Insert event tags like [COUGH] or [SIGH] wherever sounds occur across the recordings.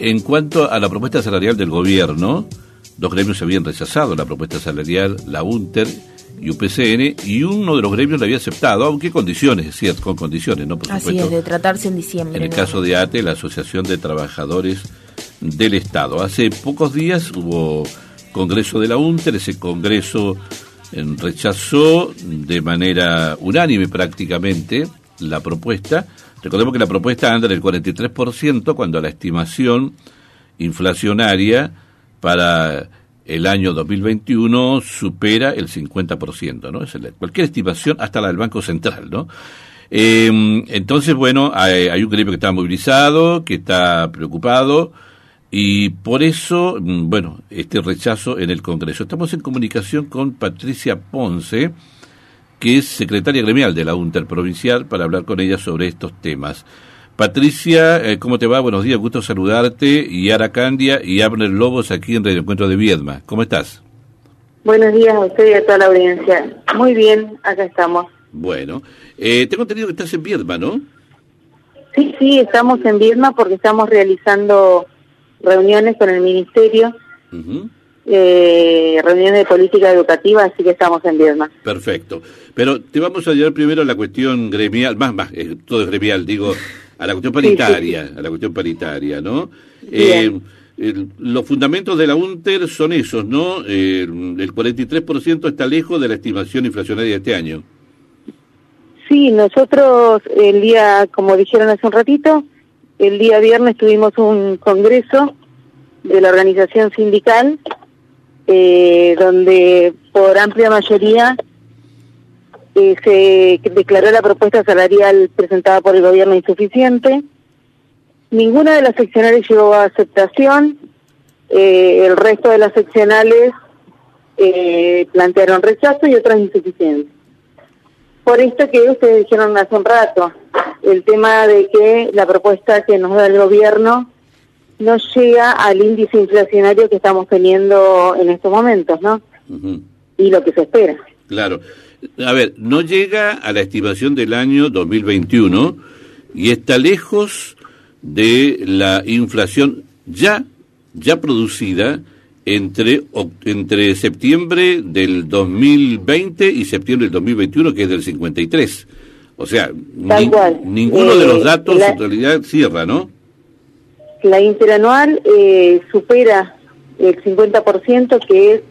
En cuanto a la propuesta salarial del gobierno, dos gremios habían rechazado la propuesta salarial, la UNTER y UPCN, y uno de los gremios la había aceptado, aunque condiciones, es cierto, con condiciones, ¿no? Por Así es, de tratarse en diciembre. En el caso de ATE, la Asociación de Trabajadores del Estado. Hace pocos días hubo congreso de la UNTER, ese congreso eh, rechazó de manera unánime prácticamente la propuesta, Recordemos que la propuesta anda en el 43% cuando la estimación inflacionaria para el año 2021 supera el 50%, ¿no? Es cualquier estimación, hasta la del Banco Central, ¿no? Eh, entonces, bueno, hay, hay, un gremio que está movilizado, que está preocupado, y por eso, mm, bueno, este rechazo en el Congreso. Estamos en comunicación con Patricia Ponce, que es secretaria gremial de la UNTER provincial, para hablar con ella sobre estos temas. Patricia, eh, ¿cómo te va? Buenos días, gusto saludarte. Y Ara Candia y Abner Lobos aquí en el Encuentro de Viedma. ¿Cómo estás? Buenos días a usted y a toda la audiencia. Muy bien, acá estamos. Bueno, eh, tengo entendido que estás en Viedma, ¿no? Sí, sí, estamos en Viedma porque estamos realizando reuniones con el Ministerio eh, reuniones de política educativa, así que estamos en Viedma. Perfecto. Pero te vamos a llevar primero a la cuestión gremial, más, más, eh, todo es gremial, digo, a la cuestión paritaria, a la cuestión paritaria, ¿no? Eh, los fundamentos de la UNTER son esos, ¿no? el 43% está lejos de la estimación inflacionaria de este año. Sí, nosotros el día, como dijeron hace un ratito, el día viernes tuvimos un congreso de la organización sindical eh, donde por amplia mayoría eh, se declaró la propuesta salarial presentada por el gobierno insuficiente. Ninguna de las seccionales llegó a aceptación. Eh, el resto de las seccionales eh, plantearon rechazo y otras insuficientes. Por esto que ustedes dijeron hace un rato, el tema de que la propuesta que nos da el gobierno no llega al índice inflacionario que estamos teniendo en estos momentos, ¿no? Y lo que se espera. Claro. A ver, no llega a la estimación del año 2021 y está lejos de la inflación ya ya producida entre entre septiembre del 2020 y septiembre del 2021 que es del 53. O sea, ninguno de los eh, datos en realidad cierra, ¿no? La interanual eh, supera el 50%, que es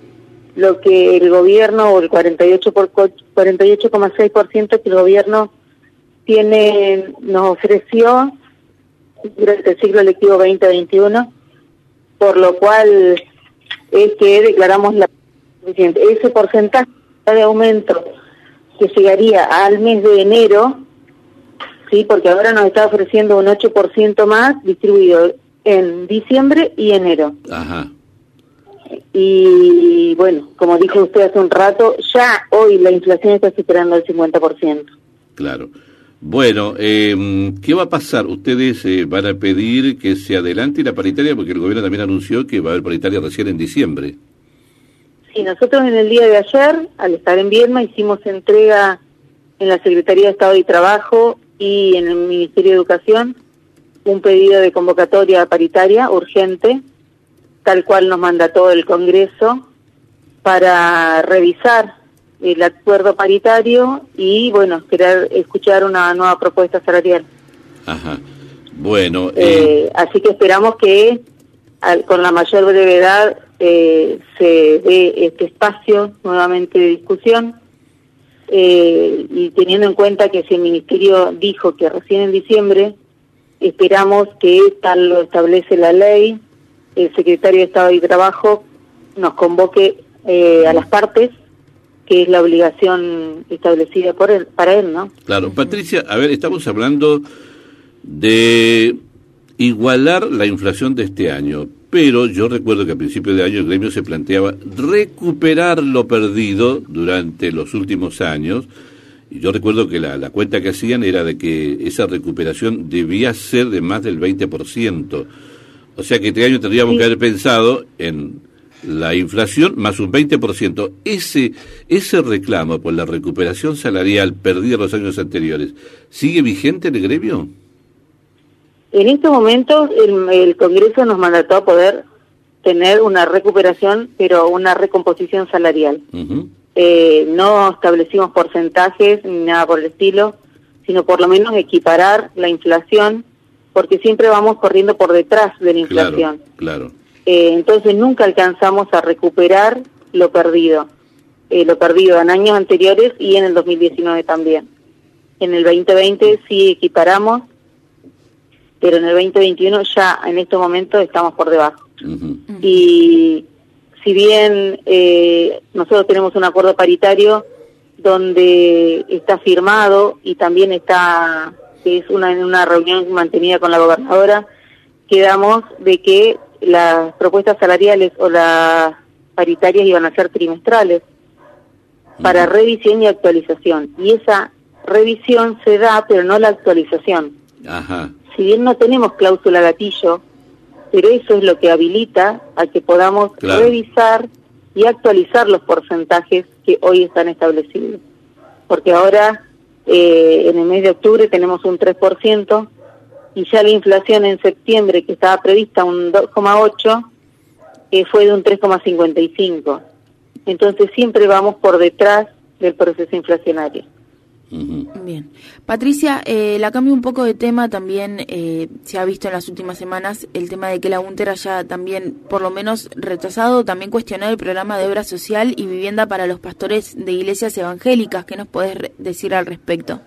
lo que el gobierno, o el 48,6% que el gobierno tiene nos ofreció durante el ciclo lectivo 2021, por lo cual es que declaramos la ese porcentaje de aumento que llegaría al mes de enero sí, porque ahora nos está ofreciendo un 8% más distribuido en diciembre y enero. Ajá. Y bueno, como dijo usted hace un rato, ya hoy la inflación está superando el 50%. Claro. Bueno, eh, ¿qué va a pasar? Ustedes eh, van a pedir que se adelante la paritaria porque el gobierno también anunció que va a haber paritaria recién en diciembre. Sí, nosotros en el día de ayer, al estar en Viedma, hicimos entrega en la Secretaría de Estado y Trabajo y en el Ministerio de Educación un pedido de convocatoria paritaria urgente, tal cual nos mandató el Congreso, para revisar el acuerdo paritario y, bueno, esperar escuchar una nueva propuesta salarial. Ajá. Bueno. Eh, eh, así que esperamos que con la mayor brevedad eh, se dé este espacio nuevamente de discusión eh, y teniendo en cuenta que si el Ministerio dijo que recién en diciembre, esperamos que tal lo establece la ley, el Secretario de Estado y Trabajo nos convoque eh, a las partes, que es la obligación establecida por él, para él, ¿no? Claro, Patricia, a ver, estamos hablando de igualar la inflación de este año, pero yo recuerdo que a principio de año el gremio se planteaba recuperar lo perdido durante los últimos años. Y yo recuerdo que la, cuenta que hacían era de que esa recuperación debía ser de más del 20%. O sea que este año tendríamos que haber pensado en la inflación más un 20%. Ese, ese reclamo por la recuperación salarial perdida en los años anteriores, ¿sigue vigente en el gremio? En estos momentos el, el Congreso nos mandató a poder tener una recuperación, pero una recomposición salarial. eh, no establecimos porcentajes ni nada por el estilo, sino por lo menos equiparar la inflación, porque siempre vamos corriendo por detrás de la inflación. Claro, claro. Eh, entonces nunca alcanzamos a recuperar lo perdido, eh, lo perdido en años anteriores y en el 2019 también. En el 2020 sí equiparamos, pero en el 2021 ya en estos momentos estamos por debajo. Y si bien eh, nosotros tenemos un acuerdo paritario donde está firmado y también está, que es una, en una reunión mantenida con la gobernadora, quedamos de que las propuestas salariales o las paritarias iban a ser trimestrales para revisión y actualización. Y esa revisión se da, pero no la actualización. Ajá. Si bien no tenemos cláusula gatillo, pero eso es lo que habilita a que podamos Claro. revisar y actualizar los porcentajes que hoy están establecidos. Porque ahora, eh, en el mes de octubre, tenemos un 3% y ya la inflación en septiembre, que estaba prevista un 2,8, eh, fue de un 3,55. Entonces siempre vamos por detrás del proceso inflacionario. Bien. Patricia, eh, la cambio un poco de tema. También eh, se ha visto en las últimas semanas el tema de que la UNTER haya también, por lo menos, rechazado, también cuestionado el programa de obra social y vivienda para los pastores de iglesias evangélicas. ¿Qué nos podés re- decir al respecto?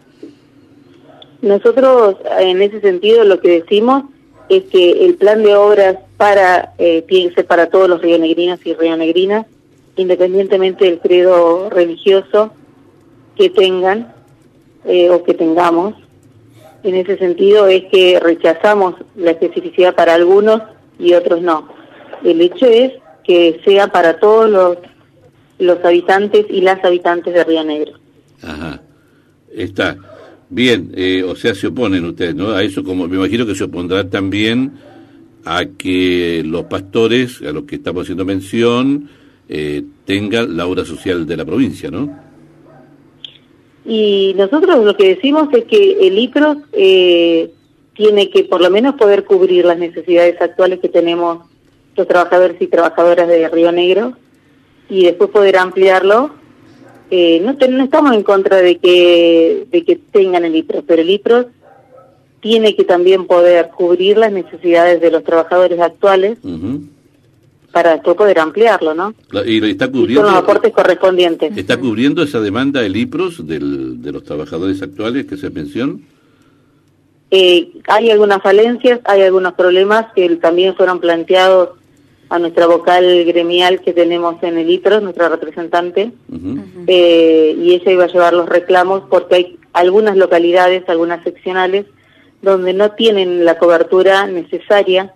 Nosotros, en ese sentido, lo que decimos es que el plan de obras para eh, tiene que ser para todos los rionegrinos y rionegrinas, independientemente del credo religioso que tengan eh, o que tengamos. En ese sentido es que rechazamos la especificidad para algunos y otros no. El hecho es que sea para todos los, los habitantes y las habitantes de Río Negro. Ajá. Está. Bien, eh, o sea, se oponen ustedes, ¿no? A eso, como me imagino que se opondrá también a que los pastores, a los que estamos haciendo mención, eh, tengan la obra social de la provincia, ¿no? Y nosotros lo que decimos es que el ICROS eh, tiene que por lo menos poder cubrir las necesidades actuales que tenemos los trabajadores y trabajadoras de Río Negro y después poder ampliarlo. Eh, no, estamos en contra de que, de que tengan el IPROS, pero el IPROS tiene que también poder cubrir las necesidades de los trabajadores actuales. Para después poder ampliarlo, ¿no? Y está Y con cubriendo, los aportes correspondientes. está cubriendo esa demanda el IPROS del, de los trabajadores actuales que se mención. Eh, hay algunas falencias, hay algunos problemas que también fueron planteados a nuestra vocal gremial que tenemos en el ITRO, nuestra representante, eh, y ella iba a llevar los reclamos porque hay algunas localidades, algunas seccionales, donde no tienen la cobertura necesaria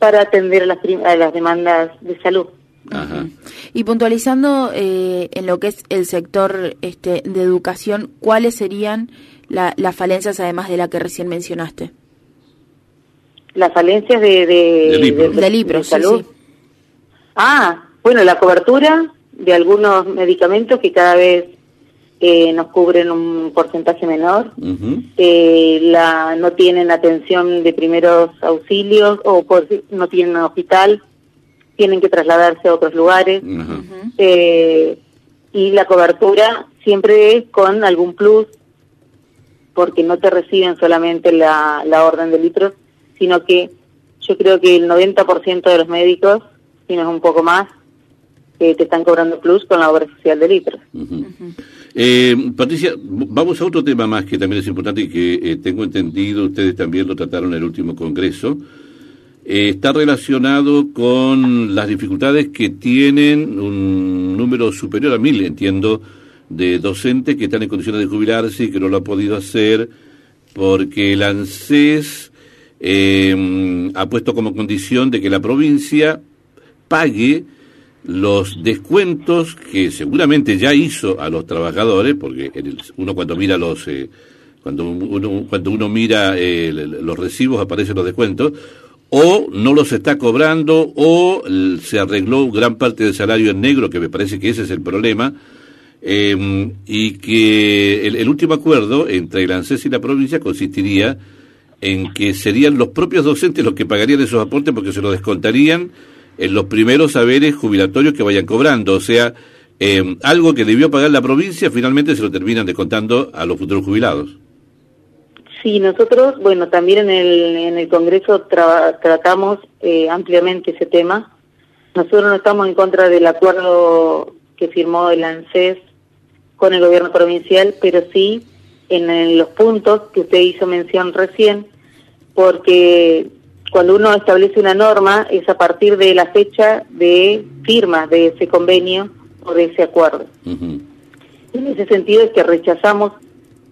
para atender a las, prim- a las demandas de salud. Ajá. Y puntualizando eh, en lo que es el sector este, de educación, ¿cuáles serían la- las falencias además de la que recién mencionaste? Las falencias de, de, de- de sí, salud. sí. Ah, bueno, la cobertura de algunos medicamentos que cada vez eh, nos cubren un porcentaje menor, eh, la no tienen atención de primeros auxilios o por, no tienen hospital, tienen que trasladarse a otros lugares. Eh, y la cobertura siempre es con algún plus, porque no te reciben solamente la, la orden de litros, sino que yo creo que el 90% de los médicos, si no es un poco más, eh, te están cobrando plus con la obra social de litros. Eh, Patricia, vamos a otro tema más que también es importante y que eh, tengo entendido, ustedes también lo trataron en el último congreso. Eh, está relacionado con las dificultades que tienen un número superior a mil, entiendo, de docentes que están en condiciones de jubilarse y que no lo ha podido hacer porque el ANSES eh, ha puesto como condición de que la provincia pague los descuentos que seguramente ya hizo a los trabajadores, porque uno cuando mira los eh, cuando uno cuando uno mira eh, los recibos aparecen los descuentos, o no los está cobrando, o se arregló gran parte del salario en negro, que me parece que ese es el problema, eh, y que el, el último acuerdo entre el ANSES y la provincia consistiría en que serían los propios docentes los que pagarían esos aportes porque se lo descontarían en los primeros saberes jubilatorios que vayan cobrando. O sea, eh, algo que debió pagar la provincia finalmente se lo terminan descontando a los futuros jubilados. Sí, nosotros, bueno, también en el, en el Congreso tratamos eh, ampliamente ese tema. Nosotros no estamos en contra del acuerdo que firmó el ANSES con el gobierno provincial, pero sí en, los puntos que usted hizo mención recién, porque cuando uno establece una norma es a partir de la fecha de firma de ese convenio o de ese acuerdo. En ese sentido es que rechazamos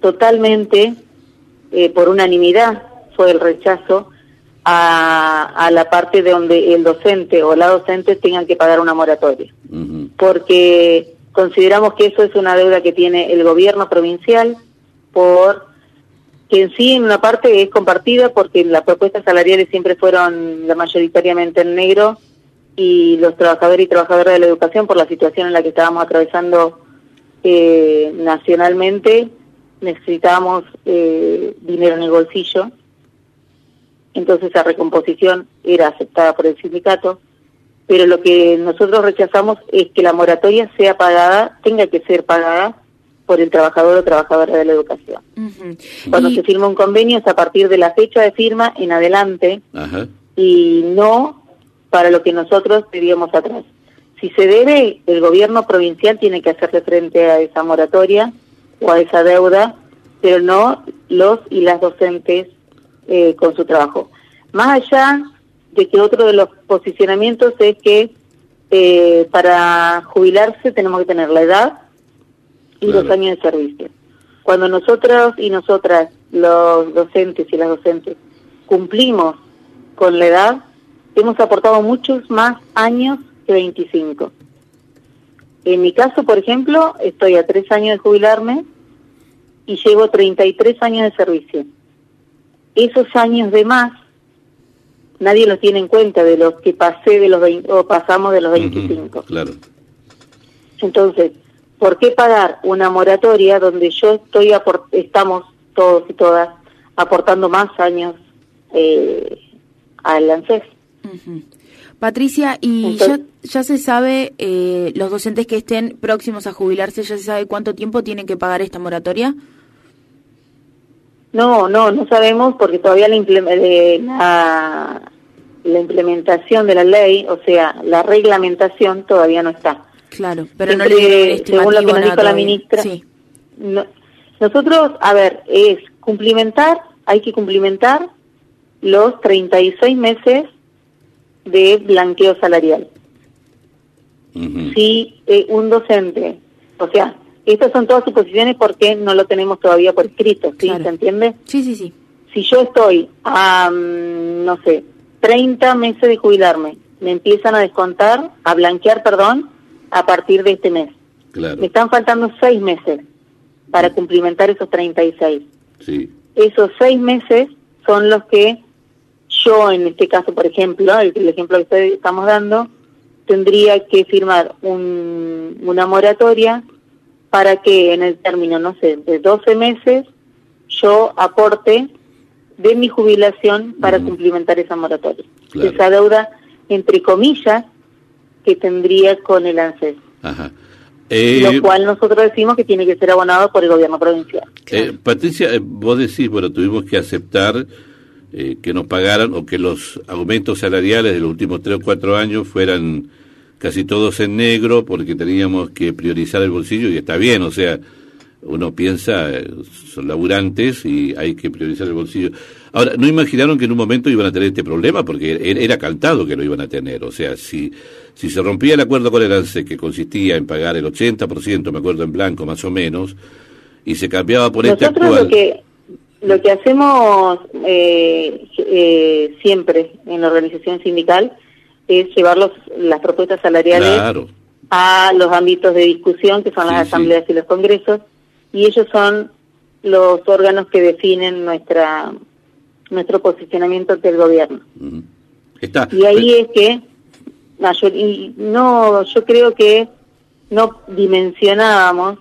totalmente eh, por unanimidad fue el rechazo a, la parte de donde el docente o la docente tengan que pagar una moratoria. Porque consideramos que eso es una deuda que tiene el gobierno provincial por que en sí en una parte es compartida porque las propuestas salariales siempre fueron la mayoritariamente en negro y los trabajadores y trabajadoras de la educación por la situación en la que estábamos atravesando eh, nacionalmente necesitábamos eh, dinero en el bolsillo, entonces esa recomposición era aceptada por el sindicato, pero lo que nosotros rechazamos es que la moratoria sea pagada, tenga que ser pagada por el trabajador o trabajadora de la educación. Cuando se firma un convenio es a partir de la fecha de firma en adelante y no para lo que nosotros pedíamos atrás. Si se debe, el gobierno provincial tiene que hacerle frente a esa moratoria o a esa deuda, pero no los y las docentes eh, con su trabajo. Más allá de que otro de los posicionamientos es que eh, para jubilarse tenemos que tener la edad y los años de servicio. Cuando nosotros y nosotras, los docentes y las docentes, cumplimos con la edad, hemos aportado muchos más años que 25. En mi caso, por ejemplo, estoy a tres años de jubilarme y llevo 33 años de servicio. Esos años de más, nadie los tiene en cuenta de los que pasé de los o pasamos de los 25. claro. Entonces, ¿por qué pagar una moratoria donde yo estoy estamos todos y todas aportando más años eh, al ANSES? Patricia, ¿y ya, ya, se sabe, eh, los docentes que estén próximos a jubilarse, ya se sabe cuánto tiempo tienen que pagar esta moratoria? No, no, no sabemos porque todavía la, la, implementación de la ley, o sea, la reglamentación todavía no está. Claro, pero no le Según lo que nos dijo la ministra, sí. nosotros, a ver, es cumplimentar, hay que cumplimentar los 36 meses de blanqueo salarial. Si eh, un docente, o sea, estas son todas suposiciones porque no lo tenemos todavía por escrito, ¿sí? ¿Se entiende? Sí, sí, sí. Si yo estoy a, no sé, 30 meses de jubilarme, me empiezan a descontar, a blanquear, perdón, a partir de este mes. Claro. Me están faltando seis meses para cumplimentar esos 36. Sí. Esos seis meses son los que yo, en este caso, por ejemplo, el, ejemplo que estamos dando, tendría que firmar un, una moratoria para que en el término, no sé, de 12 meses, yo aporte de mi jubilación para cumplimentar esa moratoria. Esa deuda, entre comillas, que tendría con el ANSES. Ajá. lo eh, cual nosotros decimos que tiene que ser abonado por el gobierno provincial. Eh, Patricia, eh, vos decís, bueno, tuvimos que aceptar que nos pagaran o que los aumentos salariales de los últimos tres o cuatro años fueran casi todos en negro porque teníamos que priorizar el bolsillo y está bien, o sea, uno piensa, eh, son laburantes y hay que priorizar el bolsillo. Ahora, ¿no imaginaron que en un momento iban a tener este problema? Porque era cantado que lo iban a tener. O sea, si, si se rompía el acuerdo con el ANSE, que consistía en pagar el 80%, me acuerdo en blanco más o menos, y se cambiaba por este actual... Lo que, lo que hacemos eh, eh, siempre en la organización sindical es llevar las propuestas salariales a los ámbitos de discusión, que son las asambleas y los congresos, y ellos son los órganos que definen nuestra nuestro posicionamiento ante el gobierno. Y ahí es que y no, yo creo que no dimensionábamos,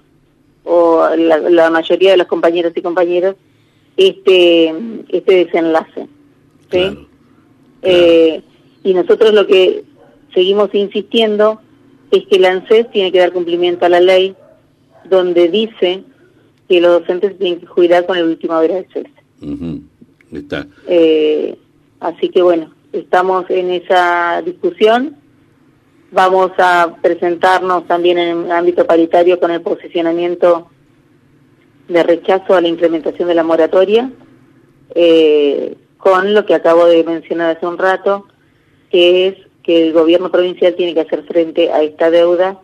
o la, mayoría de los compañeros y compañeras, este, este desenlace. ¿sí? Eh, y nosotros lo que seguimos insistiendo es que el ANSES tiene que dar cumplimiento a la ley donde dice que los docentes tienen que jubilar con el último hora de cese. Está. Eh, así que bueno, estamos en esa discusión. Vamos a presentarnos también en el ámbito paritario con el posicionamiento de rechazo a la implementación de la moratoria, eh, con lo que acabo de mencionar hace un rato, que es que el gobierno provincial tiene que hacer frente a esta deuda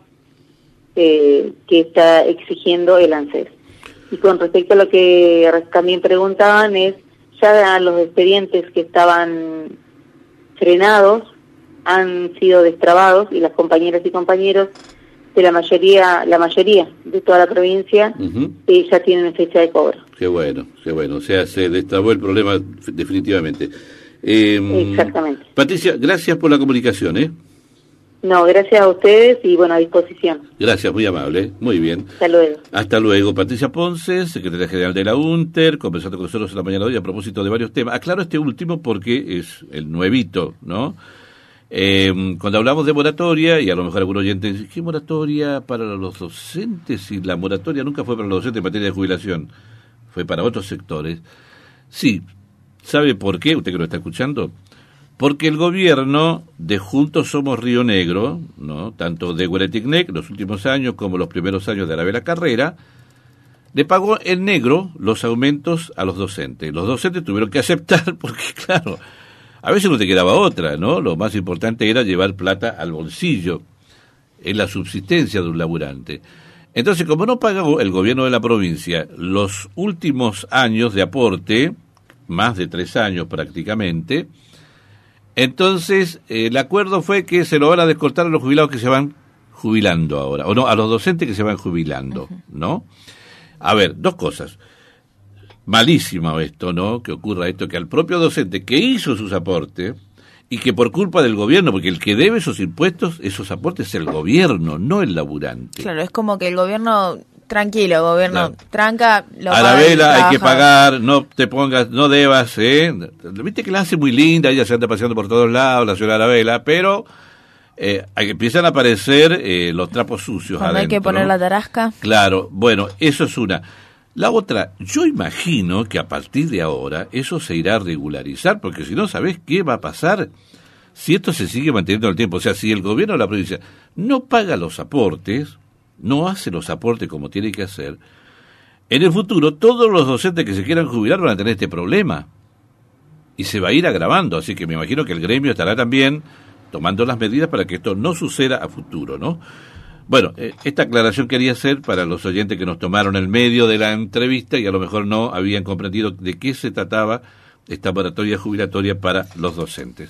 eh, que está exigiendo el ANSES. Y con respecto a lo que también preguntaban es, ya los expedientes que estaban frenados han sido destrabados y las compañeras y compañeros de la mayoría, la mayoría de toda la provincia eh, ya tienen fecha de cobro. Qué bueno, qué bueno. O sea, se destrabó el problema definitivamente. Em, Exactamente. Patricia, gracias por la comunicación, ¿eh? No, gracias a ustedes y bueno, a disposición. Gracias, muy amable, muy bien. Hasta luego. Hasta luego. Patricia Ponce, secretaria general de la UNTER, conversando con nosotros en la mañana de hoy a propósito de varios temas. Aclaro este último porque es el nuevito, ¿no? Eh, cuando hablamos de moratoria, y a lo mejor algún oyente dice, ¿qué moratoria para los docentes? Y la moratoria nunca fue para los docentes en materia de jubilación, fue para otros sectores. Sí, ¿sabe por qué? Usted que lo está escuchando porque el gobierno de Juntos Somos Río Negro, ¿no? tanto de Huereticnec, los últimos años como los primeros años de la Vela Carrera, le pagó en negro los aumentos a los docentes. Los docentes tuvieron que aceptar [LAUGHS] porque, claro, a veces no te quedaba otra, ¿no? Lo más importante era llevar plata al bolsillo, en la subsistencia de un laburante. Entonces, como no pagó el gobierno de la provincia los últimos años de aporte, más de tres años prácticamente, entonces, el acuerdo fue que se lo van a descortar a los jubilados que se van jubilando ahora, o no, a los docentes que se van jubilando, ¿no? A ver, dos cosas. Malísimo esto, ¿no? Que ocurra esto, que al propio docente que hizo sus aportes y que por culpa del gobierno, porque el que debe esos impuestos, esos aportes es el gobierno, no el laburante. Claro, es como que el gobierno Tranquilo, gobierno. Tranca. Lo a la vela hay que pagar, no te pongas, no debas, ¿eh? Viste que la hace muy linda, ella se anda paseando por todos lados, la ciudad Arabela, pero eh, empiezan a aparecer eh, los trapos sucios Cuando hay que poner la tarasca. Claro, bueno, eso es una. La otra, yo imagino que a partir de ahora eso se irá a regularizar, porque si no, ¿sabés qué va a pasar? Si esto se sigue manteniendo en el tiempo, o sea, si el gobierno de la provincia no paga los aportes, no hace los aportes como tiene que hacer, en el futuro todos los docentes que se quieran jubilar van a tener este problema. Y se va a ir agravando, así que me imagino que el gremio estará también tomando las medidas para que esto no suceda a futuro, ¿no? Bueno, eh, esta aclaración quería hacer para los oyentes que nos tomaron el medio de la entrevista y a lo mejor no habían comprendido de qué se trataba esta moratoria jubilatoria para los docentes.